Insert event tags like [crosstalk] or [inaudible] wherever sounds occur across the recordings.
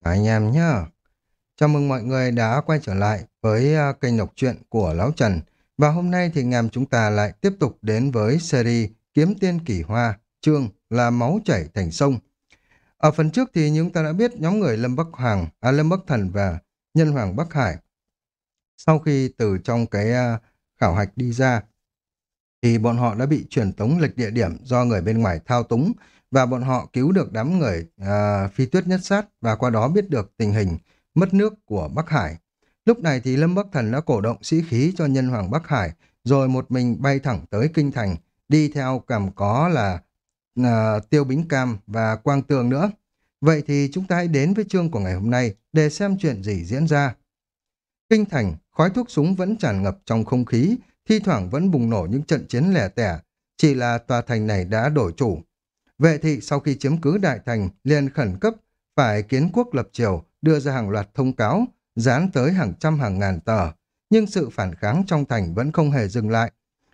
Anh em nhá. Chào mừng mọi người đã quay trở lại với à, kênh đọc truyện của Lão Trần. Và hôm nay thì ngàm chúng ta lại tiếp tục đến với series Kiếm Tiên Kỳ Hoa, chương là Máu chảy thành sông. Ở phần trước thì chúng ta đã biết nhóm người Lâm Bắc Hoàng, à, Lâm Bắc Thần và Nhân Hoàng Bắc Hải. Sau khi từ trong cái à, khảo hạch đi ra, thì bọn họ đã bị truyền tống lệch địa điểm do người bên ngoài thao túng và bọn họ cứu được đám người à, phi tuyết nhất sát và qua đó biết được tình hình mất nước của Bắc Hải. Lúc này thì Lâm Bắc Thần đã cổ động sĩ khí cho nhân hoàng Bắc Hải rồi một mình bay thẳng tới Kinh Thành đi theo cầm có là à, Tiêu Bính Cam và Quang Tường nữa. Vậy thì chúng ta hãy đến với chương của ngày hôm nay để xem chuyện gì diễn ra. Kinh Thành, khói thuốc súng vẫn tràn ngập trong không khí, thi thoảng vẫn bùng nổ những trận chiến lẻ tẻ. Chỉ là tòa thành này đã đổi chủ, Vệ thị sau khi chiếm cứ đại thành liền khẩn cấp phải kiến quốc lập triều đưa ra hàng loạt thông cáo dán tới hàng trăm hàng ngàn tờ. Nhưng sự phản kháng trong thành vẫn không hề dừng lại.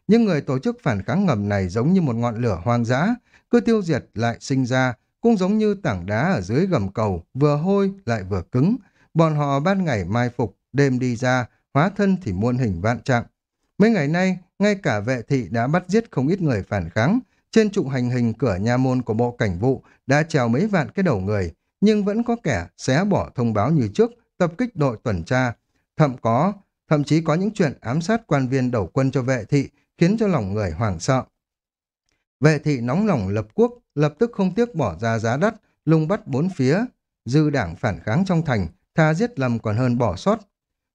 Những người tổ chức phản kháng ngầm này giống như một ngọn lửa hoang dã, cứ tiêu diệt lại sinh ra, cũng giống như tảng đá ở dưới gầm cầu, vừa hôi lại vừa cứng. Bọn họ ban ngày mai phục, đêm đi ra, hóa thân thì muôn hình vạn trạng. Mấy ngày nay, ngay cả vệ thị đã bắt giết không ít người phản kháng, trên trụ hành hình cửa nhà môn của bộ cảnh vụ đã treo mấy vạn cái đầu người, nhưng vẫn có kẻ xé bỏ thông báo như trước, tập kích đội tuần tra. Thậm có, thậm chí có những chuyện ám sát quan viên đầu quân cho vệ thị, khiến cho lòng người hoảng sợ. Vệ thị nóng lòng lập quốc, lập tức không tiếc bỏ ra giá đắt, lùng bắt bốn phía, dư đảng phản kháng trong thành, tha giết lầm còn hơn bỏ sót.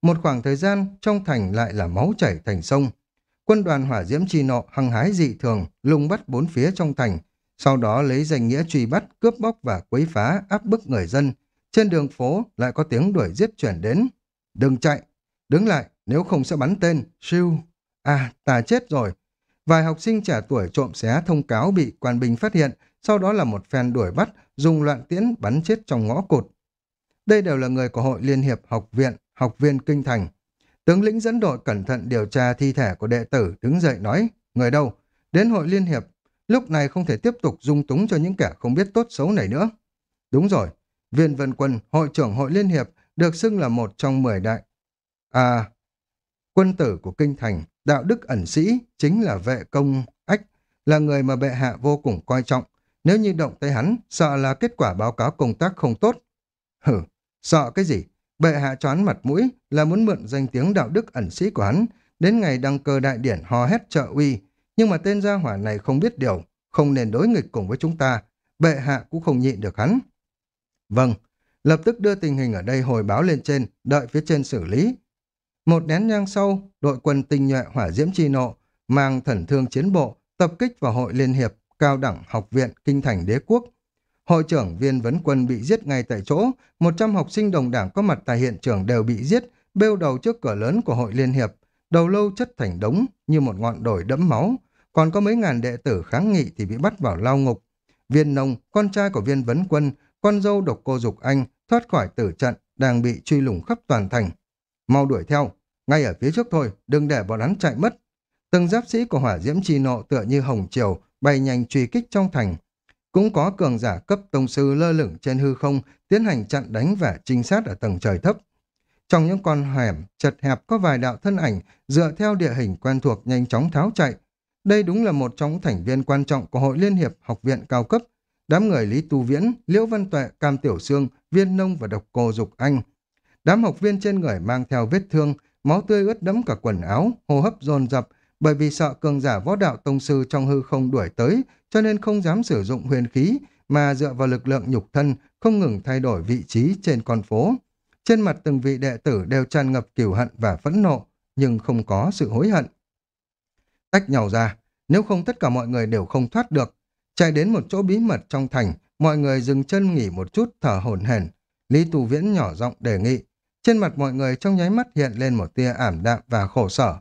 Một khoảng thời gian, trong thành lại là máu chảy thành sông. Quân đoàn hỏa diễm chi nộ hăng hái dị thường, lùng bắt bốn phía trong thành, sau đó lấy danh nghĩa truy bắt, cướp bóc và quấy phá, áp bức người dân. Trên đường phố lại có tiếng đuổi giết chuyển đến. Đừng chạy, đứng lại, nếu không sẽ bắn tên, siêu. À, ta chết rồi. Vài học sinh trẻ tuổi trộm xé thông cáo bị quan binh phát hiện, sau đó là một phen đuổi bắt, dùng loạn tiễn bắn chết trong ngõ cụt. Đây đều là người của Hội Liên hiệp Học viện, học viên Kinh Thành. Tướng lĩnh dẫn đội cẩn thận điều tra thi thể của đệ tử đứng dậy nói, người đâu? Đến hội liên hiệp, lúc này không thể tiếp tục dung túng cho những kẻ không biết tốt xấu này nữa. Đúng rồi, viên vân quân, hội trưởng hội liên hiệp, được xưng là một trong mười đại. À, quân tử của kinh thành, đạo đức ẩn sĩ, chính là vệ công ách, là người mà bệ hạ vô cùng coi trọng. Nếu như động tay hắn, sợ là kết quả báo cáo công tác không tốt. Hử, sợ cái gì? Bệ hạ choán mặt mũi là muốn mượn danh tiếng đạo đức ẩn sĩ của hắn, đến ngày đăng cơ đại điển hò hét trợ uy. Nhưng mà tên gia hỏa này không biết điều, không nên đối nghịch cùng với chúng ta. Bệ hạ cũng không nhịn được hắn. Vâng, lập tức đưa tình hình ở đây hồi báo lên trên, đợi phía trên xử lý. Một nén nhang sau, đội quân tinh nhuệ hỏa diễm chi nộ, mang thần thương chiến bộ, tập kích vào hội liên hiệp, cao đẳng học viện kinh thành đế quốc, Hội trưởng viên vấn quân bị giết ngay tại chỗ, 100 học sinh đồng đảng có mặt tại hiện trường đều bị giết, bêu đầu trước cửa lớn của hội liên hiệp, đầu lâu chất thành đống như một ngọn đồi đẫm máu, còn có mấy ngàn đệ tử kháng nghị thì bị bắt vào lao ngục. Viên nông, con trai của viên vấn quân, con dâu độc cô Dục Anh thoát khỏi tử trận, đang bị truy lùng khắp toàn thành. Mau đuổi theo, ngay ở phía trước thôi, đừng để bọn hắn chạy mất. Từng giáp sĩ của hỏa diễm chi nộ tựa như hồng triều, bay nhanh truy kích trong thành, cũng có cường giả cấp tông sư lơ lửng trên hư không tiến hành chặn đánh và trinh sát ở tầng trời thấp. Trong những con hẻm chật hẹp có vài đạo thân ảnh dựa theo địa hình quen thuộc nhanh chóng tháo chạy. Đây đúng là một trong thành viên quan trọng của Hội Liên hiệp Học viện cao cấp. Đám người Lý Tu Viễn, Liễu Văn Tuệ, Cam Tiểu Sương, Viên Nông và Độc Cô Dục Anh. Đám học viên trên người mang theo vết thương, máu tươi ướt đẫm cả quần áo, hô hấp dồn dập bởi vì sợ cường giả võ đạo tông sư trong hư không đuổi tới cho nên không dám sử dụng huyền khí, mà dựa vào lực lượng nhục thân không ngừng thay đổi vị trí trên con phố. Trên mặt từng vị đệ tử đều tràn ngập kiều hận và phẫn nộ, nhưng không có sự hối hận. Tách nhau ra, nếu không tất cả mọi người đều không thoát được. Chạy đến một chỗ bí mật trong thành, mọi người dừng chân nghỉ một chút thở hổn hển. Lý Tù Viễn nhỏ giọng đề nghị. Trên mặt mọi người trong nháy mắt hiện lên một tia ảm đạm và khổ sở.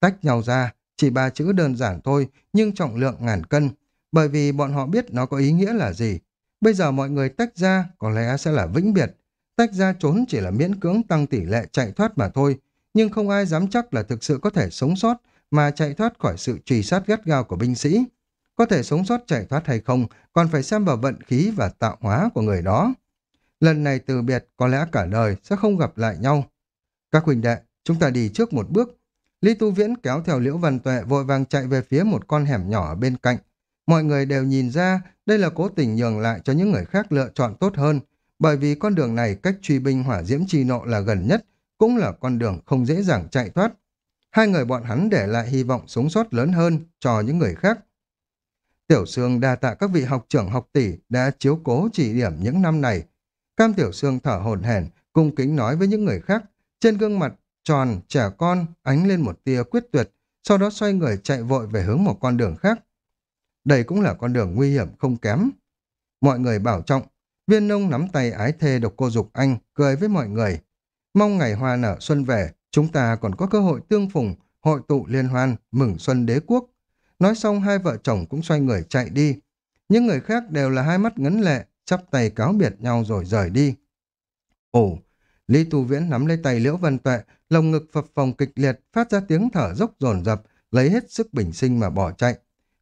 Tách nhau ra, chỉ ba chữ đơn giản thôi, nhưng trọng lượng ngàn cân bởi vì bọn họ biết nó có ý nghĩa là gì. Bây giờ mọi người tách ra có lẽ sẽ là vĩnh biệt. Tách ra trốn chỉ là miễn cưỡng tăng tỷ lệ chạy thoát mà thôi, nhưng không ai dám chắc là thực sự có thể sống sót mà chạy thoát khỏi sự truy sát gắt gao của binh sĩ. Có thể sống sót chạy thoát hay không còn phải xem vào vận khí và tạo hóa của người đó. Lần này từ biệt có lẽ cả đời sẽ không gặp lại nhau. Các huynh đệ, chúng ta đi trước một bước. Lý Tu Viễn kéo theo Liễu Văn Tuệ vội vàng chạy về phía một con hẻm nhỏ bên cạnh. Mọi người đều nhìn ra đây là cố tình nhường lại cho những người khác lựa chọn tốt hơn, bởi vì con đường này cách truy binh hỏa diễm chi nộ là gần nhất, cũng là con đường không dễ dàng chạy thoát. Hai người bọn hắn để lại hy vọng sống sót lớn hơn cho những người khác. Tiểu Sương đa tạ các vị học trưởng học tỷ đã chiếu cố chỉ điểm những năm này. Cam Tiểu Sương thở hổn hển, cung kính nói với những người khác, trên gương mặt tròn, trẻ con, ánh lên một tia quyết tuyệt, sau đó xoay người chạy vội về hướng một con đường khác. Đây cũng là con đường nguy hiểm không kém. Mọi người bảo trọng, viên nông nắm tay ái thê độc cô dục anh, cười với mọi người. Mong ngày hoa nở xuân về, chúng ta còn có cơ hội tương phùng, hội tụ liên hoan, mừng xuân đế quốc. Nói xong hai vợ chồng cũng xoay người chạy đi. Những người khác đều là hai mắt ngấn lệ, chắp tay cáo biệt nhau rồi rời đi. Ồ, Lý Tu Viễn nắm lấy tay Liễu Văn Tuệ, lồng ngực phập phồng kịch liệt, phát ra tiếng thở dốc dồn dập, lấy hết sức bình sinh mà bỏ chạy.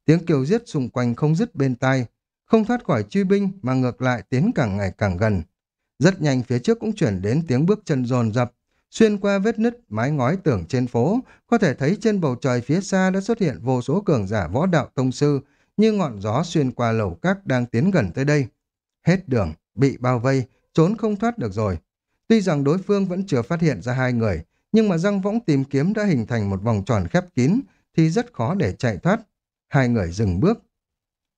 Tiếng kêu giết xung quanh không dứt bên tai, không thoát khỏi truy binh mà ngược lại tiến càng ngày càng gần. Rất nhanh phía trước cũng chuyển đến tiếng bước chân dồn dập, xuyên qua vết nứt mái ngói tường trên phố, có thể thấy trên bầu trời phía xa đã xuất hiện vô số cường giả võ đạo tông sư, như ngọn gió xuyên qua lầu các đang tiến gần tới đây. Hết đường, bị bao vây, trốn không thoát được rồi. Tuy rằng đối phương vẫn chưa phát hiện ra hai người, nhưng mà răng võng tìm kiếm đã hình thành một vòng tròn khép kín, thì rất khó để chạy thoát. Hai người dừng bước.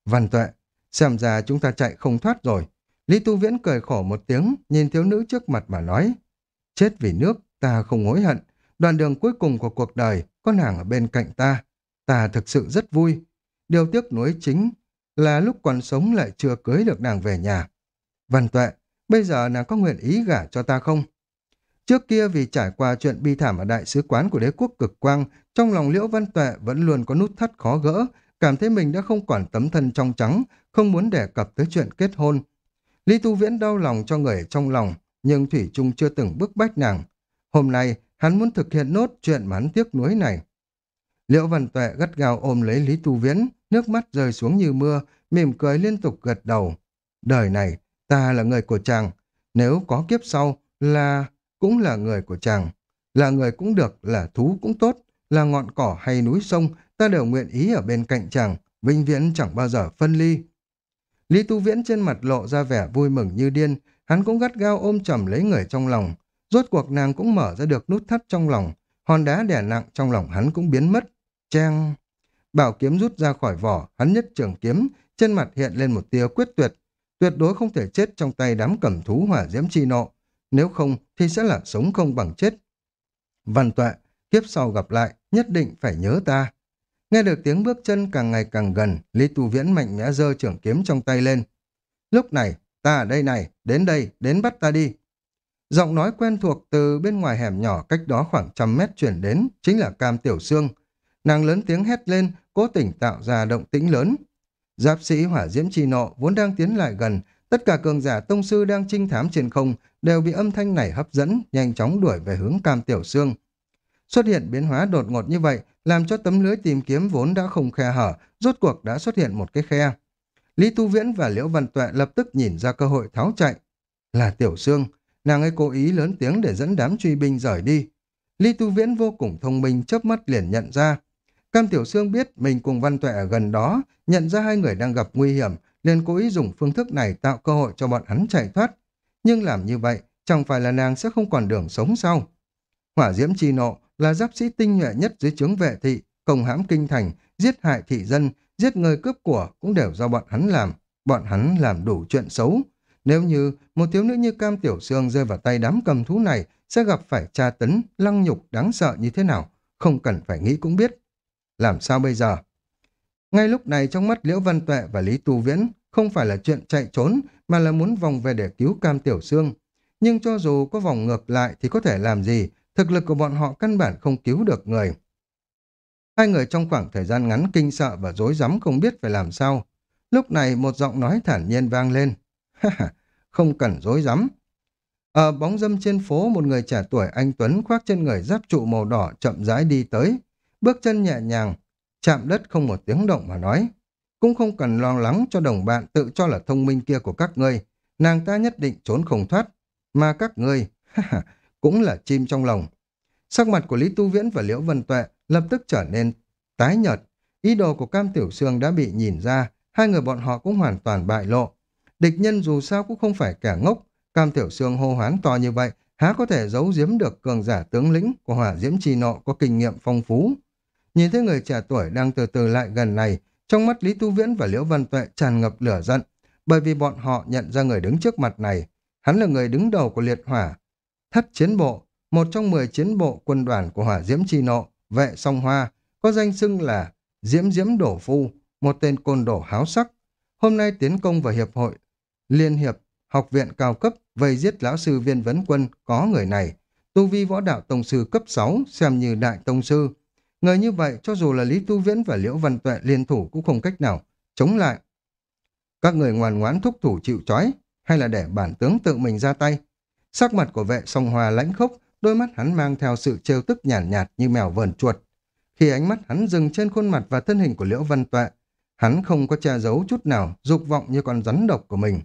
Văn tuệ, xem ra chúng ta chạy không thoát rồi. Lý Tu Viễn cười khổ một tiếng, nhìn thiếu nữ trước mặt mà nói. Chết vì nước, ta không hối hận. Đoạn đường cuối cùng của cuộc đời, có nàng ở bên cạnh ta. Ta thực sự rất vui. Điều tiếc nuối chính là lúc còn sống lại chưa cưới được nàng về nhà. Văn tuệ, bây giờ nàng có nguyện ý gả cho ta không? Trước kia vì trải qua chuyện bi thảm ở đại sứ quán của đế quốc cực quang, trong lòng Liễu Văn Tuệ vẫn luôn có nút thắt khó gỡ, cảm thấy mình đã không quản tấm thân trong trắng, không muốn đề cập tới chuyện kết hôn. Lý Tu Viễn đau lòng cho người trong lòng, nhưng Thủy Trung chưa từng bức bách nàng. Hôm nay, hắn muốn thực hiện nốt chuyện mà hắn tiếc nuối này. Liễu Văn Tuệ gắt gao ôm lấy Lý Tu Viễn, nước mắt rơi xuống như mưa, mỉm cười liên tục gật đầu. Đời này, ta là người của chàng, nếu có kiếp sau là cũng là người của chàng. Là người cũng được, là thú cũng tốt, là ngọn cỏ hay núi sông, ta đều nguyện ý ở bên cạnh chàng, vinh viễn chẳng bao giờ phân ly. Lý Tu Viễn trên mặt lộ ra vẻ vui mừng như điên, hắn cũng gắt gao ôm chầm lấy người trong lòng. Rốt cuộc nàng cũng mở ra được nút thắt trong lòng, hòn đá đè nặng trong lòng hắn cũng biến mất. Trang... Bảo kiếm rút ra khỏi vỏ, hắn nhất trường kiếm, trên mặt hiện lên một tia quyết tuyệt. Tuyệt đối không thể chết trong tay đám cẩm thú hỏa diễm chi nọ Nếu không thì sẽ là sống không bằng chết. Văn tuệ, kiếp sau gặp lại, nhất định phải nhớ ta. Nghe được tiếng bước chân càng ngày càng gần, Lý Tu Viễn mạnh mẽ giơ trưởng kiếm trong tay lên. Lúc này, ta ở đây này, đến đây, đến bắt ta đi. Giọng nói quen thuộc từ bên ngoài hẻm nhỏ cách đó khoảng trăm mét chuyển đến, chính là Cam Tiểu Sương. Nàng lớn tiếng hét lên, cố tình tạo ra động tĩnh lớn. Giáp sĩ hỏa diễm chi nộ vốn đang tiến lại gần, tất cả cường giả tông sư đang trinh thám trên không đều bị âm thanh này hấp dẫn, nhanh chóng đuổi về hướng Cam Tiểu xương Xuất hiện biến hóa đột ngột như vậy, làm cho tấm lưới tìm kiếm vốn đã không khe hở, rốt cuộc đã xuất hiện một cái khe. Lý Tu Viễn và Liễu Văn Tuệ lập tức nhìn ra cơ hội tháo chạy. Là Tiểu Sương, nàng ấy cố ý lớn tiếng để dẫn đám truy binh rời đi. Lý Tu Viễn vô cùng thông minh chớp mắt liền nhận ra. Cam Tiểu Sương biết mình cùng Văn Tuệ ở gần đó, nhận ra hai người đang gặp nguy hiểm, liền cố ý dùng phương thức này tạo cơ hội cho bọn hắn chạy thoát. Nhưng làm như vậy, chẳng phải là nàng sẽ không còn đường sống sau? Hỏa diễm chi nộ là giáp sĩ tinh nhuệ nhất dưới trướng vệ thị, công hãm kinh thành, giết hại thị dân, giết người cướp của cũng đều do bọn hắn làm. Bọn hắn làm đủ chuyện xấu. Nếu như một thiếu nữ như Cam Tiểu Sương rơi vào tay đám cầm thú này sẽ gặp phải tra tấn, lăng nhục đáng sợ như thế nào, không cần phải nghĩ cũng biết. Làm sao bây giờ? Ngay lúc này trong mắt Liễu Văn Tuệ và Lý Tu Viễn không phải là chuyện chạy trốn mà là muốn vòng về để cứu Cam Tiểu Sương. Nhưng cho dù có vòng ngược lại thì có thể làm gì, thực lực của bọn họ căn bản không cứu được người. Hai người trong khoảng thời gian ngắn kinh sợ và rối rắm không biết phải làm sao. Lúc này một giọng nói thản nhiên vang lên. [laughs] không cần rối rắm. Ở bóng dâm trên phố một người trẻ tuổi anh Tuấn khoác trên người giáp trụ màu đỏ chậm rãi đi tới. Bước chân nhẹ nhàng, chạm đất không một tiếng động mà nói. Cũng không cần lo lắng cho đồng bạn tự cho là thông minh kia của các ngươi. nàng ta nhất định trốn không thoát. Mà các ngươi, [laughs] cũng là chim trong lòng. Sắc mặt của Lý Tu Viễn và Liễu Vân Tuệ lập tức trở nên tái nhợt. Ý đồ của Cam Tiểu Sương đã bị nhìn ra, hai người bọn họ cũng hoàn toàn bại lộ. Địch nhân dù sao cũng không phải kẻ ngốc, Cam Tiểu Sương hô hoán to như vậy, há có thể giấu giếm được cường giả tướng lĩnh của hỏa diễm trì nọ có kinh nghiệm phong phú. Nhìn thấy người trẻ tuổi đang từ từ lại gần này, trong mắt Lý Tu Viễn và Liễu Văn Tuệ tràn ngập lửa giận, bởi vì bọn họ nhận ra người đứng trước mặt này. Hắn là người đứng đầu của liệt hỏa, thất chiến bộ, một trong mười chiến bộ quân đoàn của hỏa diễm chi nộ, vệ song hoa, có danh xưng là Diễm Diễm Đổ Phu, một tên côn đổ háo sắc. Hôm nay tiến công vào hiệp hội, liên hiệp, học viện cao cấp, vây giết lão sư viên vấn quân có người này. Tu vi võ đạo tông sư cấp 6 xem như đại tông sư. Người như vậy cho dù là Lý Tu Viễn và Liễu Văn Tuệ liên thủ cũng không cách nào chống lại. Các người ngoan ngoãn thúc thủ chịu trói hay là để bản tướng tự mình ra tay. Sắc mặt của vệ song hòa lãnh khốc, đôi mắt hắn mang theo sự trêu tức nhàn nhạt, nhạt như mèo vờn chuột. Khi ánh mắt hắn dừng trên khuôn mặt và thân hình của Liễu Văn Tuệ, hắn không có che giấu chút nào, dục vọng như con rắn độc của mình.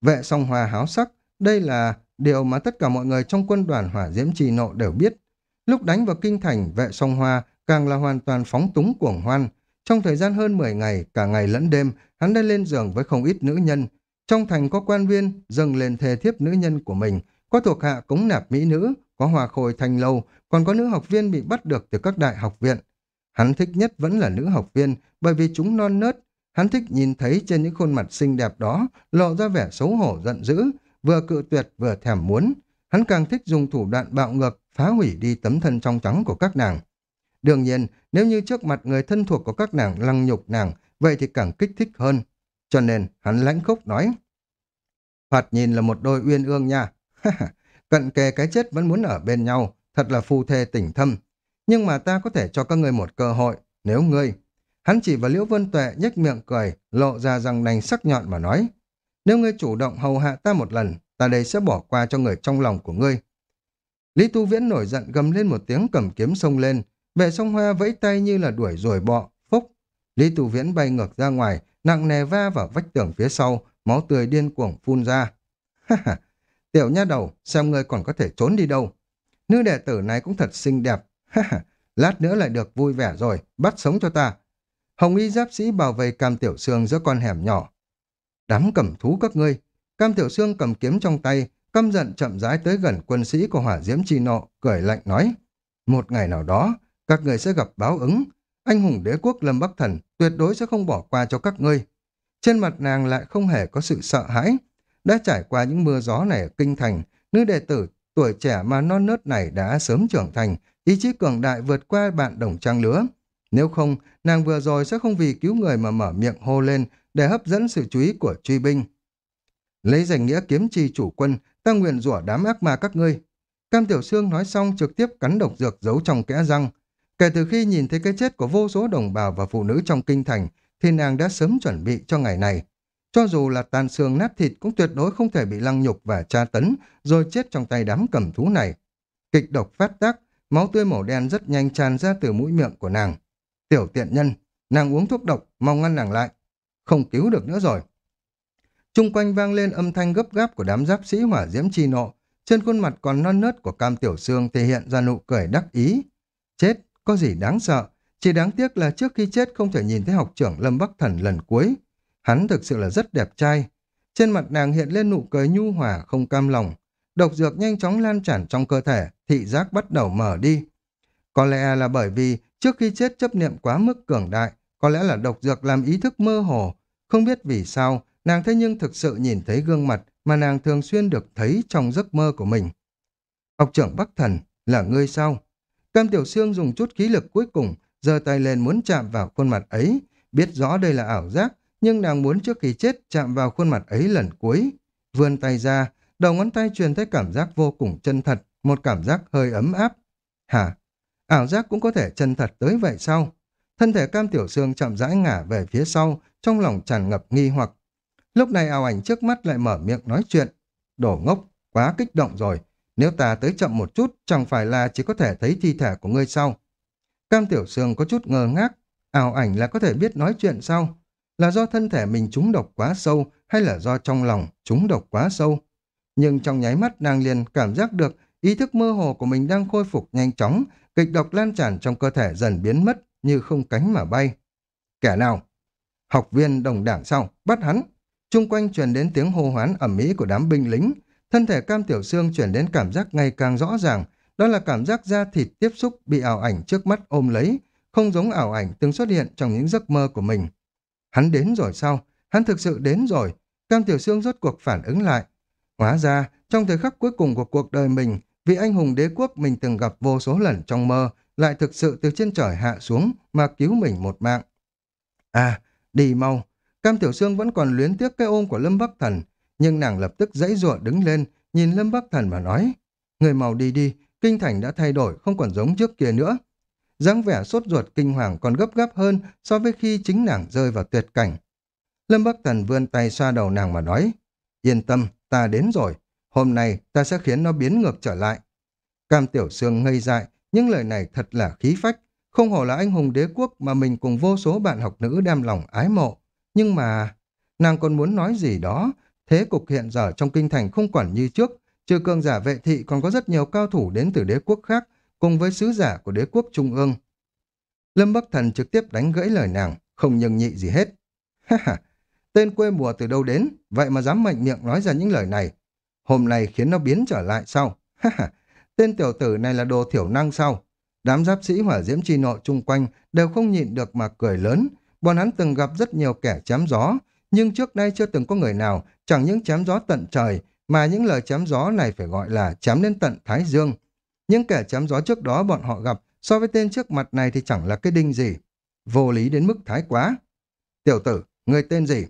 Vệ song hòa háo sắc, đây là điều mà tất cả mọi người trong quân đoàn hỏa diễm trì nộ đều biết. Lúc đánh vào kinh thành, vệ song hoa càng là hoàn toàn phóng túng cuồng hoan. Trong thời gian hơn 10 ngày, cả ngày lẫn đêm, hắn đã lên giường với không ít nữ nhân. Trong thành có quan viên, dâng lên thề thiếp nữ nhân của mình, có thuộc hạ cống nạp mỹ nữ, có hòa khôi thanh lâu, còn có nữ học viên bị bắt được từ các đại học viện. Hắn thích nhất vẫn là nữ học viên, bởi vì chúng non nớt. Hắn thích nhìn thấy trên những khuôn mặt xinh đẹp đó lộ ra vẻ xấu hổ giận dữ, vừa cự tuyệt vừa thèm muốn. Hắn càng thích dùng thủ đoạn bạo ngược, phá hủy đi tấm thân trong trắng của các nàng. Đương nhiên, nếu như trước mặt người thân thuộc của các nàng lăng nhục nàng, vậy thì càng kích thích hơn. Cho nên, hắn lãnh khốc nói. Thoạt nhìn là một đôi uyên ương nha. [laughs] Cận kề cái chết vẫn muốn ở bên nhau, thật là phu thê tình thâm. Nhưng mà ta có thể cho các ngươi một cơ hội, nếu ngươi... Hắn chỉ vào Liễu Vân Tuệ nhếch miệng cười, lộ ra răng nành sắc nhọn mà nói. Nếu ngươi chủ động hầu hạ ta một lần, ta đây sẽ bỏ qua cho người trong lòng của ngươi. Lý Tu Viễn nổi giận gầm lên một tiếng cầm kiếm xông lên, Vệ sông hoa vẫy tay như là đuổi rồi bọ, phúc. Lý Tụ Viễn bay ngược ra ngoài, nặng nề va vào vách tường phía sau, máu tươi điên cuồng phun ra. [laughs] Ha ha, tiểu nha đầu, xem ngươi còn có thể trốn đi đâu. Nữ đệ tử này cũng thật xinh đẹp. [laughs] Ha ha, lát nữa lại được vui vẻ rồi, bắt sống cho ta. Hồng y giáp sĩ bảo vệ cam tiểu xương giữa con hẻm nhỏ. Đám cầm thú các ngươi. Cam tiểu xương cầm kiếm trong tay, căm giận chậm rãi tới gần quân sĩ của hỏa diễm chi nộ, cười lạnh nói. Một ngày nào đó, các người sẽ gặp báo ứng. Anh hùng đế quốc Lâm Bắc Thần tuyệt đối sẽ không bỏ qua cho các ngươi. Trên mặt nàng lại không hề có sự sợ hãi. Đã trải qua những mưa gió này ở kinh thành, nữ đệ tử tuổi trẻ mà non nớt này đã sớm trưởng thành, ý chí cường đại vượt qua bạn đồng trang lứa. Nếu không, nàng vừa rồi sẽ không vì cứu người mà mở miệng hô lên để hấp dẫn sự chú ý của truy binh. Lấy danh nghĩa kiếm chi chủ quân, ta nguyện rủa đám ác ma các ngươi. Cam Tiểu Sương nói xong trực tiếp cắn độc dược giấu trong kẽ răng, Kể từ khi nhìn thấy cái chết của vô số đồng bào và phụ nữ trong kinh thành, thì nàng đã sớm chuẩn bị cho ngày này. Cho dù là tàn xương nát thịt cũng tuyệt đối không thể bị lăng nhục và tra tấn, rồi chết trong tay đám cầm thú này. Kịch độc phát tác, máu tươi màu đen rất nhanh tràn ra từ mũi miệng của nàng. Tiểu tiện nhân, nàng uống thuốc độc, mong ngăn nàng lại. Không cứu được nữa rồi. Trung quanh vang lên âm thanh gấp gáp của đám giáp sĩ hỏa diễm chi nộ. Trên khuôn mặt còn non nớt của cam tiểu xương thể hiện ra nụ cười đắc ý. Chết, có gì đáng sợ, chỉ đáng tiếc là trước khi chết không thể nhìn thấy học trưởng Lâm Bắc Thần lần cuối. Hắn thực sự là rất đẹp trai. Trên mặt nàng hiện lên nụ cười nhu hòa không cam lòng. Độc dược nhanh chóng lan tràn trong cơ thể, thị giác bắt đầu mở đi. Có lẽ là bởi vì trước khi chết chấp niệm quá mức cường đại, có lẽ là độc dược làm ý thức mơ hồ. Không biết vì sao, nàng thế nhưng thực sự nhìn thấy gương mặt mà nàng thường xuyên được thấy trong giấc mơ của mình. Học trưởng Bắc Thần, là ngươi sao? Cam Tiểu Sương dùng chút khí lực cuối cùng, giơ tay lên muốn chạm vào khuôn mặt ấy. Biết rõ đây là ảo giác, nhưng nàng muốn trước khi chết chạm vào khuôn mặt ấy lần cuối. Vươn tay ra, đầu ngón tay truyền thấy cảm giác vô cùng chân thật, một cảm giác hơi ấm áp. Hả? Ảo giác cũng có thể chân thật tới vậy sao? Thân thể Cam Tiểu Sương chậm rãi ngả về phía sau, trong lòng tràn ngập nghi hoặc. Lúc này ảo ảnh trước mắt lại mở miệng nói chuyện. Đổ ngốc, quá kích động rồi, nếu ta tới chậm một chút, chẳng phải là chỉ có thể thấy thi thể của ngươi sau. Cam Tiểu Sương có chút ngờ ngác, ảo ảnh là có thể biết nói chuyện sau. là do thân thể mình trúng độc quá sâu hay là do trong lòng trúng độc quá sâu. Nhưng trong nháy mắt nàng liền cảm giác được ý thức mơ hồ của mình đang khôi phục nhanh chóng, kịch độc lan tràn trong cơ thể dần biến mất như không cánh mà bay. Kẻ nào? Học viên đồng đảng sau, bắt hắn. Trung quanh truyền đến tiếng hô hoán ẩm mỹ của đám binh lính. Thân thể cam tiểu xương chuyển đến cảm giác ngày càng rõ ràng, đó là cảm giác da thịt tiếp xúc bị ảo ảnh trước mắt ôm lấy, không giống ảo ảnh từng xuất hiện trong những giấc mơ của mình. Hắn đến rồi sao? Hắn thực sự đến rồi. Cam Tiểu Sương rốt cuộc phản ứng lại. Hóa ra, trong thời khắc cuối cùng của cuộc đời mình, vị anh hùng đế quốc mình từng gặp vô số lần trong mơ, lại thực sự từ trên trời hạ xuống mà cứu mình một mạng. À, đi mau. Cam Tiểu Sương vẫn còn luyến tiếc cái ôm của Lâm Bắc Thần, nhưng nàng lập tức dãy ruộng đứng lên, nhìn Lâm Bắc Thần mà nói. Người mau đi đi, kinh thành đã thay đổi, không còn giống trước kia nữa dáng vẻ sốt ruột kinh hoàng còn gấp gáp hơn so với khi chính nàng rơi vào tuyệt cảnh. Lâm Bắc Thần vươn tay xoa đầu nàng mà nói, yên tâm, ta đến rồi, hôm nay ta sẽ khiến nó biến ngược trở lại. Cam Tiểu Sương ngây dại, những lời này thật là khí phách, không hổ là anh hùng đế quốc mà mình cùng vô số bạn học nữ đem lòng ái mộ. Nhưng mà, nàng còn muốn nói gì đó, thế cục hiện giờ trong kinh thành không quản như trước, trừ cường giả vệ thị còn có rất nhiều cao thủ đến từ đế quốc khác, cùng với sứ giả của đế quốc trung ương. Lâm Bắc Thần trực tiếp đánh gãy lời nàng, không nhường nhị gì hết. [laughs] Ha ha, tên quê mùa từ đâu đến, vậy mà dám mạnh miệng nói ra những lời này. Hôm nay khiến nó biến trở lại sau. [laughs] Ha ha, tên tiểu tử này là đồ thiểu năng sau. Đám giáp sĩ hỏa diễm chi nộ chung quanh đều không nhịn được mà cười lớn. Bọn hắn từng gặp rất nhiều kẻ chém gió, nhưng trước nay chưa từng có người nào chẳng những chém gió tận trời, mà những lời chém gió này phải gọi là chém lên tận Thái Dương. Những kẻ chém gió trước đó bọn họ gặp so với tên trước mặt này thì chẳng là cái đinh gì. Vô lý đến mức thái quá. Tiểu tử, người tên gì?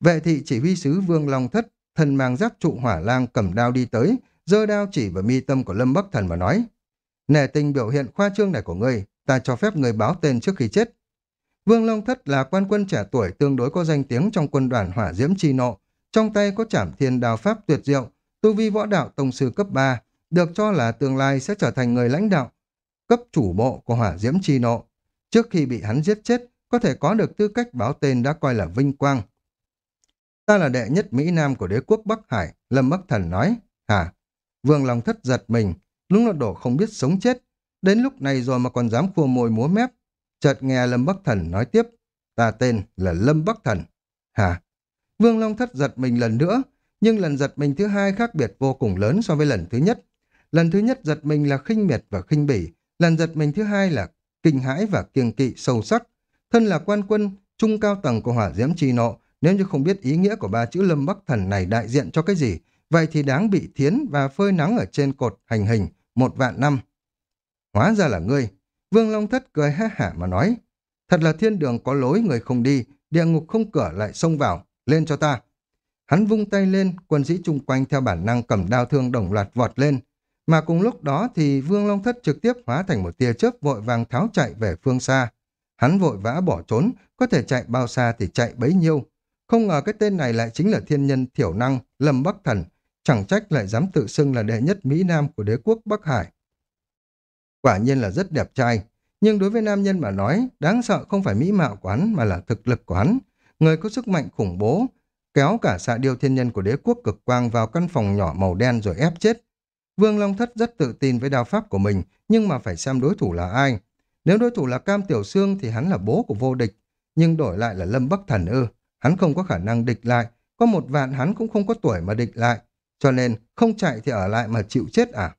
Vệ thị chỉ huy sứ Vương Long Thất, thần mang giáp trụ hỏa lang cầm đao đi tới, giơ đao chỉ vào mi tâm của Lâm Bắc Thần và nói. Nể tình biểu hiện khoa trương này của ngươi, ta cho phép người báo tên trước khi chết. Vương Long Thất là quan quân trẻ tuổi tương đối có danh tiếng trong quân đoàn hỏa diễm chi nộ, trong tay có trảm thiên đào pháp tuyệt diệu, tu vi võ đạo tông sư cấp 3, được cho là tương lai sẽ trở thành người lãnh đạo, cấp chủ bộ của hỏa diễm chi nộ. Trước khi bị hắn giết chết, có thể có được tư cách báo tên đã coi là vinh quang. Ta là đệ nhất Mỹ Nam của đế quốc Bắc Hải, Lâm Bắc Thần nói. Hả? Vương Long Thất giật mình, lúc nó đổ không biết sống chết. Đến lúc này rồi mà còn dám khua môi múa mép. Chợt nghe Lâm Bắc Thần nói tiếp. Ta tên là Lâm Bắc Thần. Hả? Vương Long Thất giật mình lần nữa, nhưng lần giật mình thứ hai khác biệt vô cùng lớn so với lần thứ nhất. Lần thứ nhất giật mình là khinh miệt và khinh bỉ, lần giật mình thứ hai là kinh hãi và kiêng kỵ sâu sắc. Thân là quan quân, trung cao tầng của hỏa diễm trì nộ, nếu như không biết ý nghĩa của ba chữ lâm bắc thần này đại diện cho cái gì, vậy thì đáng bị thiến và phơi nắng ở trên cột hành hình một vạn năm. Hóa ra là ngươi. Vương Long Thất cười ha hả mà nói. Thật là thiên đường có lối người không đi, địa ngục không cửa lại xông vào, lên cho ta. Hắn vung tay lên, quân sĩ chung quanh theo bản năng cầm đao thương đồng loạt vọt lên, mà cùng lúc đó thì Vương Long Thất trực tiếp hóa thành một tia chớp vội vàng tháo chạy về phương xa. Hắn vội vã bỏ trốn, có thể chạy bao xa thì chạy bấy nhiêu. Không ngờ cái tên này lại chính là thiên nhân thiểu năng, Lâm Bắc Thần, chẳng trách lại dám tự xưng là đệ nhất Mỹ Nam của đế quốc Bắc Hải. Quả nhiên là rất đẹp trai, nhưng đối với nam nhân mà nói, đáng sợ không phải mỹ mạo của hắn mà là thực lực của hắn. Người có sức mạnh khủng bố, kéo cả xạ điêu thiên nhân của đế quốc cực quang vào căn phòng nhỏ màu đen rồi ép chết. Vương Long Thất rất tự tin với đao pháp của mình, nhưng mà phải xem đối thủ là ai. Nếu đối thủ là Cam Tiểu Sương thì hắn là bố của vô địch, nhưng đổi lại là Lâm Bắc Thần ư. Hắn không có khả năng địch lại, có một vạn hắn cũng không có tuổi mà địch lại. Cho nên, không chạy thì ở lại mà chịu chết à?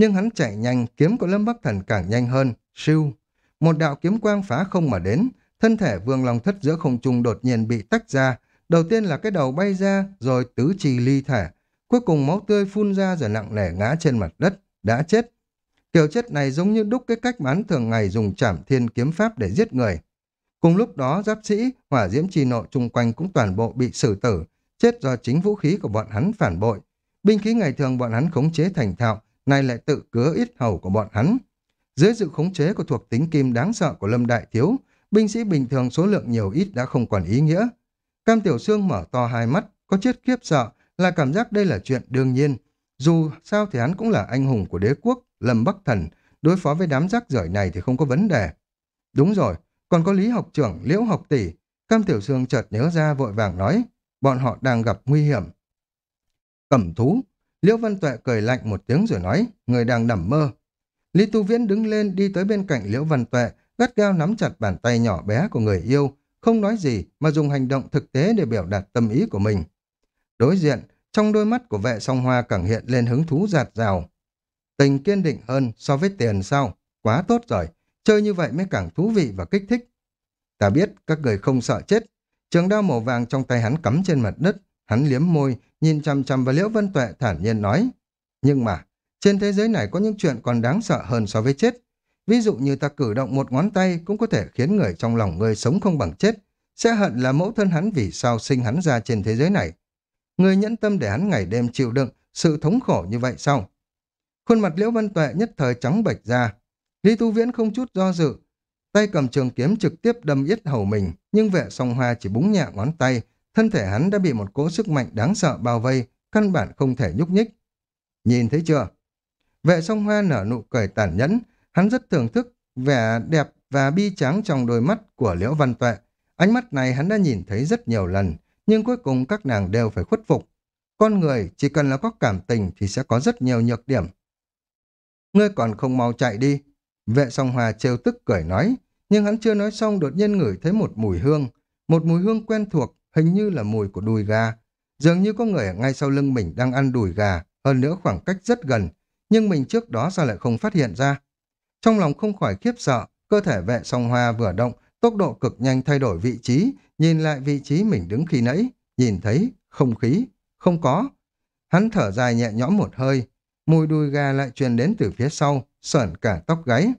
Nhưng hắn chạy nhanh, kiếm của Lâm Bắc Thần càng nhanh hơn. Siêu! Một đạo kiếm quang phá không mà đến, thân thể Vương Long Thất giữa không trung đột nhiên bị tách ra. Đầu tiên là cái đầu bay ra, rồi tứ trì ly thể, Cuối cùng máu tươi phun ra rồi nặng nề ngã trên mặt đất, đã chết. Kiểu chết này giống như đúc cái cách bán thường ngày dùng trảm thiên kiếm pháp để giết người. Cùng lúc đó giáp sĩ, hỏa diễm trì nộ chung quanh cũng toàn bộ bị xử tử, chết do chính vũ khí của bọn hắn phản bội. Binh khí ngày thường bọn hắn khống chế thành thạo, nay lại tự cứa ít hầu của bọn hắn. Dưới sự khống chế của thuộc tính kim đáng sợ của Lâm Đại Thiếu, binh sĩ bình thường số lượng nhiều ít đã không còn ý nghĩa. Cam Tiểu Sương mở to hai mắt, có chết khiếp sợ, là cảm giác đây là chuyện đương nhiên. Dù sao thì hắn cũng là anh hùng của đế quốc, Lâm Bắc Thần, đối phó với đám rác rưởi này thì không có vấn đề. Đúng rồi, còn có Lý học trưởng, Liễu học tỷ, Cam Tiểu Sương chợt nhớ ra vội vàng nói, bọn họ đang gặp nguy hiểm. Cẩm thú, Liễu Văn Tuệ cười lạnh một tiếng rồi nói, người đang nằm mơ. Lý Tu Viễn đứng lên đi tới bên cạnh Liễu Văn Tuệ, gắt gao nắm chặt bàn tay nhỏ bé của người yêu, không nói gì mà dùng hành động thực tế để biểu đạt tâm ý của mình. Đối diện, trong đôi mắt của vệ song hoa càng hiện lên hứng thú giạt rào. Tình kiên định hơn so với tiền sao? Quá tốt rồi, chơi như vậy mới càng thú vị và kích thích. Ta biết các người không sợ chết. Trường đao màu vàng trong tay hắn cắm trên mặt đất, hắn liếm môi, nhìn chăm chăm vào Liễu Vân Tuệ thản nhiên nói. Nhưng mà, trên thế giới này có những chuyện còn đáng sợ hơn so với chết. Ví dụ như ta cử động một ngón tay cũng có thể khiến người trong lòng người sống không bằng chết, sẽ hận là mẫu thân hắn vì sao sinh hắn ra trên thế giới này. Người nhẫn tâm để hắn ngày đêm chịu đựng sự thống khổ như vậy sao? Khuôn mặt Liễu Văn Tuệ nhất thời trắng bệch ra. Lý Tu Viễn không chút do dự, tay cầm trường kiếm trực tiếp đâm yết hầu mình, nhưng vệ song hoa chỉ búng nhẹ ngón tay, thân thể hắn đã bị một cỗ sức mạnh đáng sợ bao vây, căn bản không thể nhúc nhích. Nhìn thấy chưa? Vệ song hoa nở nụ cười tàn nhẫn, hắn rất thưởng thức vẻ đẹp và bi tráng trong đôi mắt của Liễu Văn Tuệ. Ánh mắt này hắn đã nhìn thấy rất nhiều lần, nhưng cuối cùng các nàng đều phải khuất phục. Con người chỉ cần là có cảm tình thì sẽ có rất nhiều nhược điểm. Ngươi còn không mau chạy đi. Vệ song hòa trêu tức cười nói, nhưng hắn chưa nói xong đột nhiên ngửi thấy một mùi hương. Một mùi hương quen thuộc, hình như là mùi của đùi gà. Dường như có người ở ngay sau lưng mình đang ăn đùi gà, hơn nữa khoảng cách rất gần. Nhưng mình trước đó sao lại không phát hiện ra? Trong lòng không khỏi khiếp sợ, cơ thể vệ song hoa vừa động, tốc độ cực nhanh thay đổi vị trí, nhìn lại vị trí mình đứng khi nãy, nhìn thấy, không khí, không có. Hắn thở dài nhẹ nhõm một hơi, mùi đùi gà lại truyền đến từ phía sau, sởn cả tóc gáy.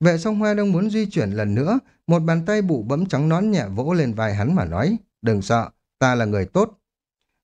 Vệ song hoa đang muốn di chuyển lần nữa, một bàn tay bụ bấm trắng nón nhẹ vỗ lên vai hắn mà nói, đừng sợ, ta là người tốt.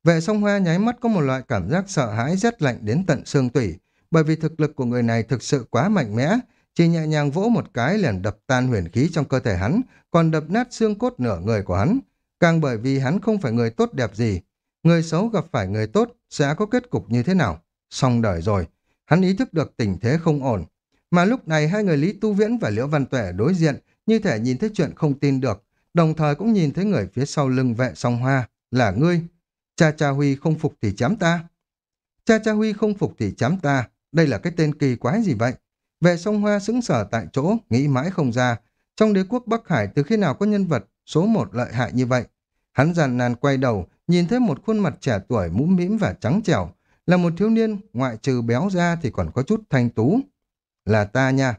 Vệ song hoa nháy mắt có một loại cảm giác sợ hãi rét lạnh đến tận xương tủy, bởi vì thực lực của người này thực sự quá mạnh mẽ, chỉ nhẹ nhàng vỗ một cái liền đập tan huyền khí trong cơ thể hắn, còn đập nát xương cốt nửa người của hắn. Càng bởi vì hắn không phải người tốt đẹp gì. Người xấu gặp phải người tốt sẽ có kết cục như thế nào? Xong đời rồi. Hắn ý thức được tình thế không ổn. Mà lúc này hai người Lý Tu Viễn và Liễu Văn Tuệ đối diện như thể nhìn thấy chuyện không tin được, đồng thời cũng nhìn thấy người phía sau lưng vệ song hoa, là ngươi. Cha cha Huy không phục thì chém ta. Cha cha Huy không phục thì chém ta, đây là cái tên kỳ quái gì vậy? Vệ sông Hoa sững sở tại chỗ, nghĩ mãi không ra. Trong đế quốc Bắc Hải từ khi nào có nhân vật số một lợi hại như vậy? Hắn giàn nàn quay đầu, nhìn thấy một khuôn mặt trẻ tuổi mũm mĩm và trắng trẻo. Là một thiếu niên, ngoại trừ béo ra thì còn có chút thanh tú. Là ta nha.